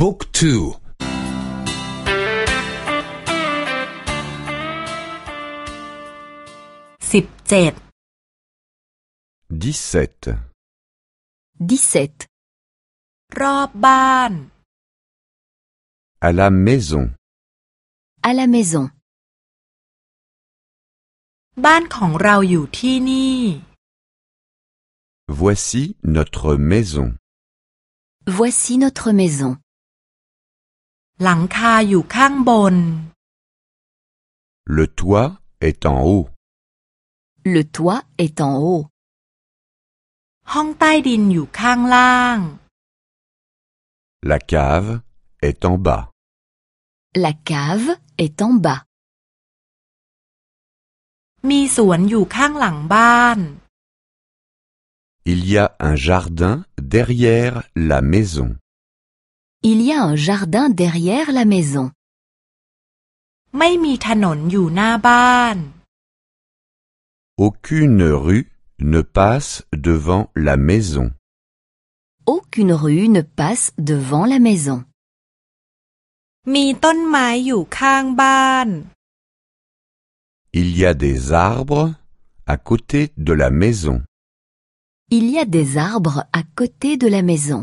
บุ๊กทู สิบเจ็ด 17. 17. รอบบ้าน À la maison. À la maison. บ้านของเราอยู่ที่นี่ Voici notre maison. Voici notre maison. หลังคาอยู่ข้างบน Le toit est en haut. Le toit est en haut. ห้องใต้ดินอยู่ข้างล่าง La cave est en bas. La cave est en bas. มีสวนอยู่ข้างหลังบ้าน Il y a un jardin derrière la maison. Il y a un jardin derrière la maison. ไม่มีถนนอยู่หน้าบ้าน Aucune rue ne passe devant la maison. Aucune rue ne passe devant la maison. มีต้นไม้อยู่ข้างบ้าน Il y a des arbres à côté de la maison. Il y a des arbres à côté de la maison.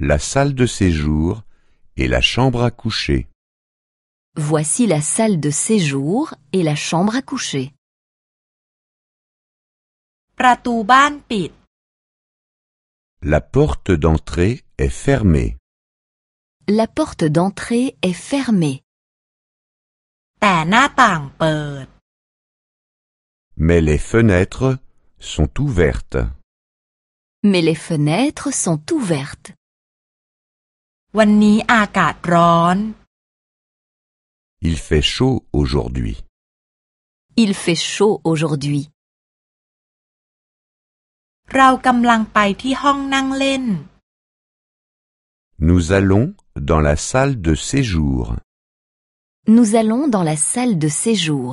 la salle de séjour et la chambre à coucher. Voici la salle de séjour et la chambre à coucher. La porte d'entrée est fermée. La porte d'entrée est fermée. Mais les fenêtres sont ouvertes. Mais les fenêtres sont ouvertes. วันนี้อากาศร้อน Il fait chaud aujourd'hui. Il fait chaud aujourd'hui. เรากำลังไปที่ห้องนั่งเล่น Nous allons dans la salle de séjour. Nous allons dans la salle de séjour.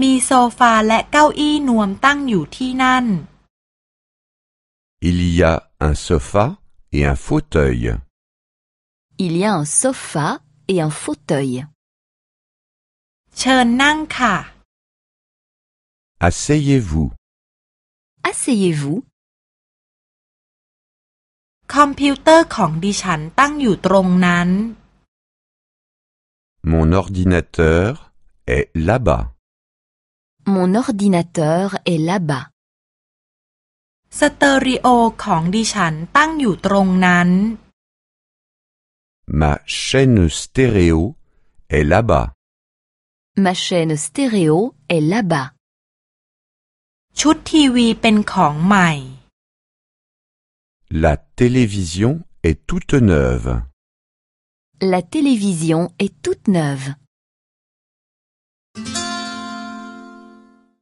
มีโซฟาและเก้าอี้นวมตั้งอยู่ที่นั่น Il y a un sofa et un fauteuil. Il y a un sofa et un fauteuil. Asseyez-vous. Asseyez-vous. Mon ordinateur est là-bas. Mon ordinateur est là-bas. สเตอริโอของดิฉันตั้งอยู่ตรงนั้น Ma chaîne stéréo est là-bas. Ma chaîne stéréo est là-bas. ชุดทีวีเป็นของใหม่ La télévision est toute neuve. La télévision est toute neuve.